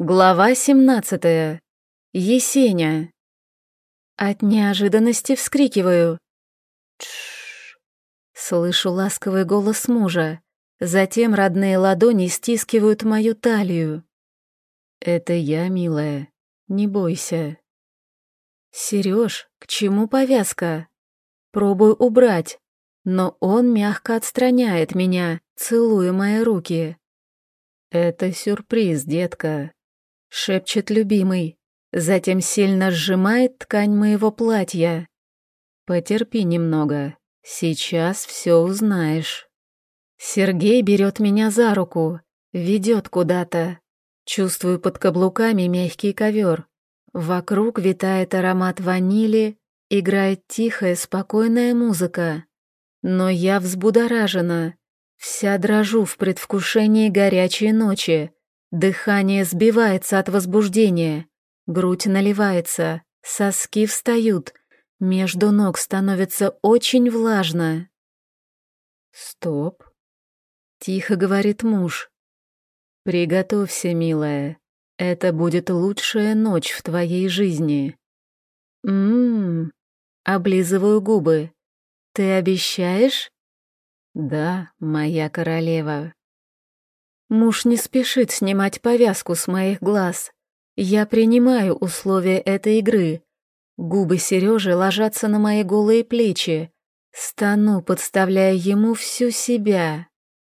Глава 17. Есеня. От неожиданности вскрикиваю. Тш. Слышу ласковый голос мужа. Затем родные ладони стискивают мою талию. Это я, милая. Не бойся. Сереж, к чему повязка? Пробую убрать, но он мягко отстраняет меня, целуя мои руки. Это сюрприз, детка. — шепчет любимый, затем сильно сжимает ткань моего платья. «Потерпи немного, сейчас все узнаешь». Сергей берет меня за руку, ведет куда-то. Чувствую под каблуками мягкий ковер. Вокруг витает аромат ванили, играет тихая, спокойная музыка. Но я взбудоражена, вся дрожу в предвкушении горячей ночи, Дыхание сбивается от возбуждения, грудь наливается, соски встают, между ног становится очень влажно. «Стоп», — тихо говорит муж. «Приготовься, милая, это будет лучшая ночь в твоей жизни». «Ммм», — облизываю губы. «Ты обещаешь?» «Да, моя королева». Муж не спешит снимать повязку с моих глаз. Я принимаю условия этой игры. Губы Сережи ложатся на мои голые плечи. Стану, подставляя ему всю себя.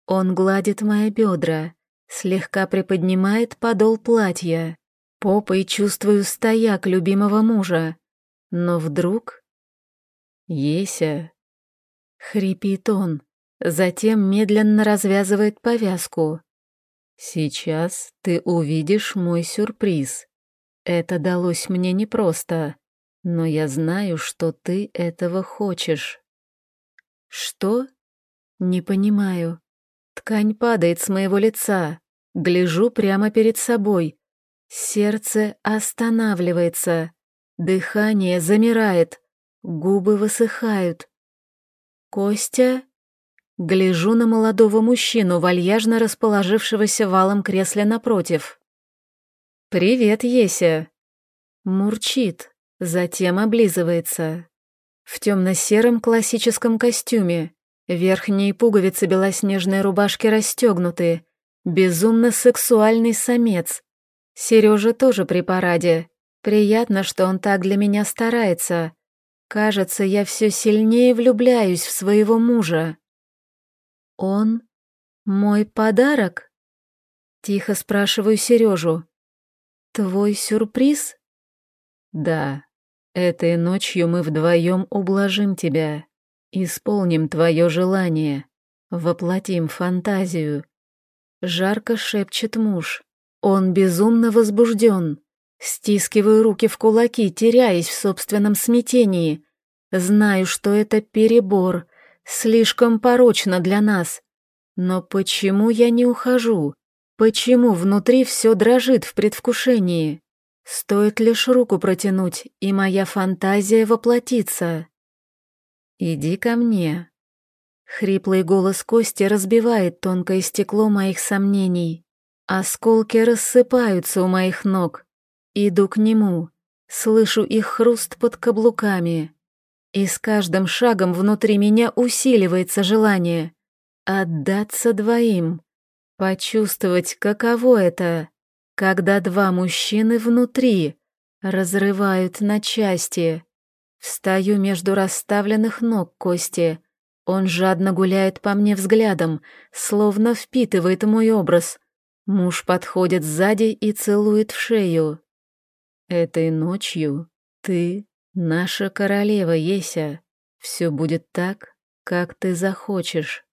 Он гладит мои бедра, слегка приподнимает подол платья. Попой чувствую стояк любимого мужа. Но вдруг... «Еся!» — хрипит он, затем медленно развязывает повязку. Сейчас ты увидишь мой сюрприз. Это далось мне непросто, но я знаю, что ты этого хочешь. Что? Не понимаю. Ткань падает с моего лица. Гляжу прямо перед собой. Сердце останавливается. Дыхание замирает. Губы высыхают. Костя? Гляжу на молодого мужчину, вальяжно расположившегося в алом кресле напротив. «Привет, Еся!» Мурчит, затем облизывается. В темно-сером классическом костюме, верхние пуговицы белоснежной рубашки расстегнуты, безумно сексуальный самец. Сережа тоже при параде. Приятно, что он так для меня старается. Кажется, я все сильнее влюбляюсь в своего мужа. «Он мой подарок?» Тихо спрашиваю Сережу. «Твой сюрприз?» «Да, этой ночью мы вдвоем ублажим тебя, исполним твое желание, воплотим фантазию». Жарко шепчет муж. Он безумно возбужден. Стискиваю руки в кулаки, теряясь в собственном смятении. Знаю, что это перебор, Слишком порочно для нас. Но почему я не ухожу? Почему внутри все дрожит в предвкушении? Стоит лишь руку протянуть, и моя фантазия воплотится. «Иди ко мне». Хриплый голос Кости разбивает тонкое стекло моих сомнений. Осколки рассыпаются у моих ног. Иду к нему, слышу их хруст под каблуками. И с каждым шагом внутри меня усиливается желание отдаться двоим, почувствовать, каково это, когда два мужчины внутри разрывают на части. Встаю между расставленных ног Кости. Он жадно гуляет по мне взглядом, словно впитывает мой образ. Муж подходит сзади и целует в шею. Этой ночью ты Наша королева Еся, все будет так, как ты захочешь.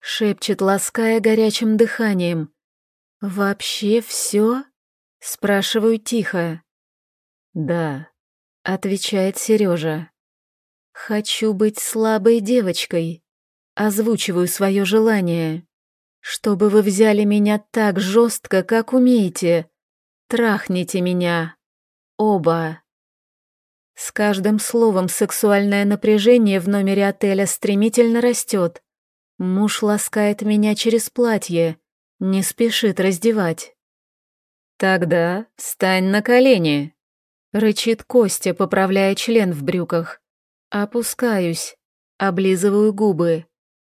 Шепчет, лаская горячим дыханием. Вообще все? Спрашиваю тихо. Да, отвечает Сережа. Хочу быть слабой девочкой. Озвучиваю свое желание. Чтобы вы взяли меня так жестко, как умеете. Трахните меня. Оба. С каждым словом сексуальное напряжение в номере отеля стремительно растет. Муж ласкает меня через платье, не спешит раздевать. Тогда встань на колени. Рычит Костя, поправляя член в брюках. Опускаюсь, облизываю губы.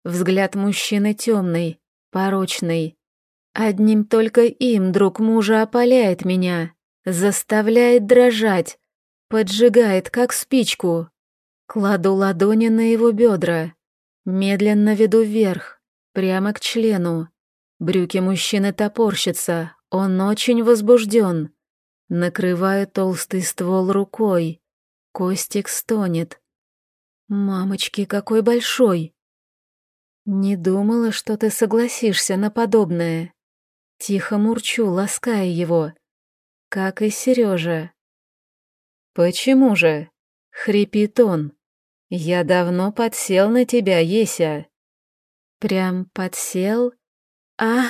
Взгляд мужчины темный, порочный. Одним только им друг мужа опаляет меня, заставляет дрожать, поджигает, как спичку. Кладу ладони на его бедра, медленно веду вверх, прямо к члену. Брюки мужчины топорщатся, он очень возбужден. Накрываю толстый ствол рукой. Костик стонет. «Мамочки, какой большой!» «Не думала, что ты согласишься на подобное». Тихо мурчу, лаская его. Как и Сережа. «Почему же?» — хрипит он. «Я давно подсел на тебя, Еся». «Прям подсел? А?»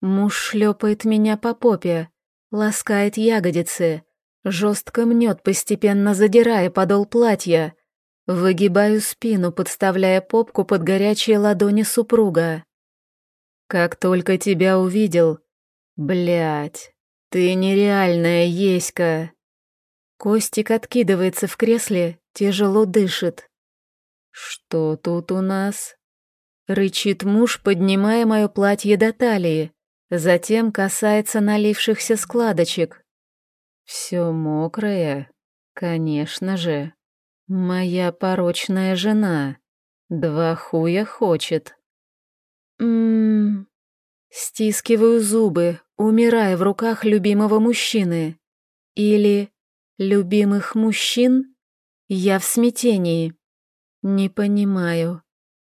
Муж шлепает меня по попе, ласкает ягодицы, жестко мнет, постепенно задирая подол платья. Выгибаю спину, подставляя попку под горячие ладони супруга. Как только тебя увидел... Блядь, ты нереальная еська. Костик откидывается в кресле, тяжело дышит. Что тут у нас? Рычит муж, поднимая мое платье до талии, затем касается налившихся складочек. Все мокрое, конечно же. Моя порочная жена. Два хуя хочет. Ммм... Стискиваю зубы, умирая в руках любимого мужчины. Или любимых мужчин? Я в смятении. Не понимаю.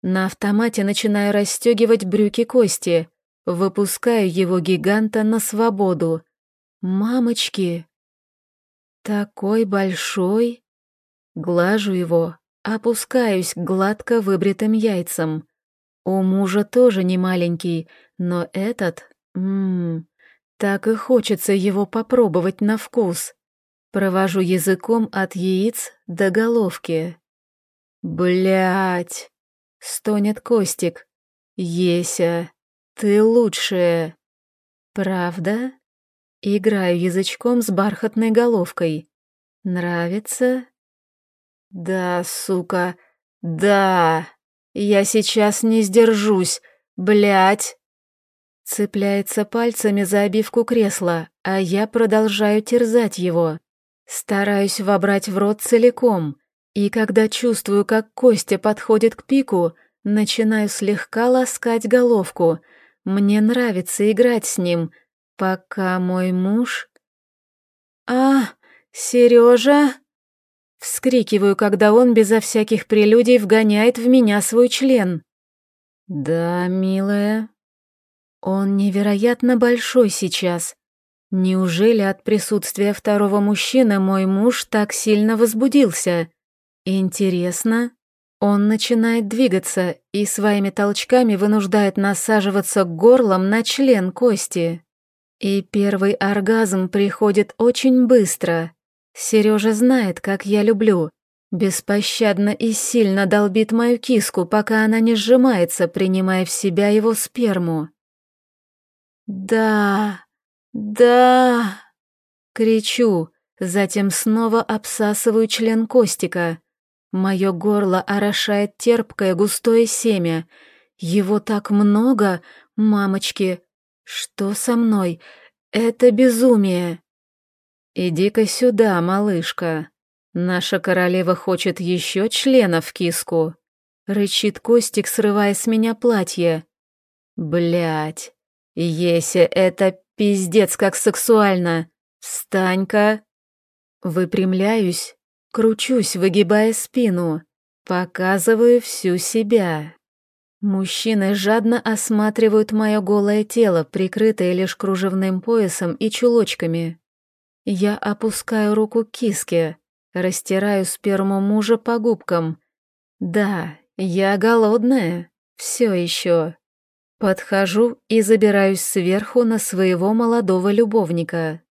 На автомате начинаю расстегивать брюки Кости, выпускаю его гиганта на свободу. Мамочки! Такой большой! Глажу его, опускаюсь гладко выбритым яйцам. У мужа тоже не маленький, но этот... Ммм... Так и хочется его попробовать на вкус. Провожу языком от яиц до головки. Блять! Стонет Костик. Еся, ты лучшая. Правда? Играю язычком с бархатной головкой. Нравится? Да, сука, да. Я сейчас не сдержусь, блядь. Цепляется пальцами за обивку кресла, а я продолжаю терзать его. Стараюсь вобрать в рот целиком, и когда чувствую, как Костя подходит к пику, начинаю слегка ласкать головку. Мне нравится играть с ним, пока мой муж... «А, Сережа!» Вскрикиваю, когда он безо всяких прелюдий вгоняет в меня свой член. «Да, милая». Он невероятно большой сейчас. Неужели от присутствия второго мужчины мой муж так сильно возбудился? Интересно. Он начинает двигаться и своими толчками вынуждает насаживаться горлом на член кости. И первый оргазм приходит очень быстро. Сережа знает, как я люблю. Беспощадно и сильно долбит мою киску, пока она не сжимается, принимая в себя его сперму. «Да, да!» Кричу, затем снова обсасываю член Костика. Мое горло орошает терпкое густое семя. Его так много, мамочки. Что со мной? Это безумие. «Иди-ка сюда, малышка. Наша королева хочет еще членов в киску», — рычит Костик, срывая с меня платье. Блять, Еся, это пиздец как сексуально. Встань-ка!» Выпрямляюсь, кручусь, выгибая спину, показываю всю себя. Мужчины жадно осматривают мое голое тело, прикрытое лишь кружевным поясом и чулочками. Я опускаю руку к киске, растираю сперму мужа по губкам. Да, я голодная, все еще. Подхожу и забираюсь сверху на своего молодого любовника.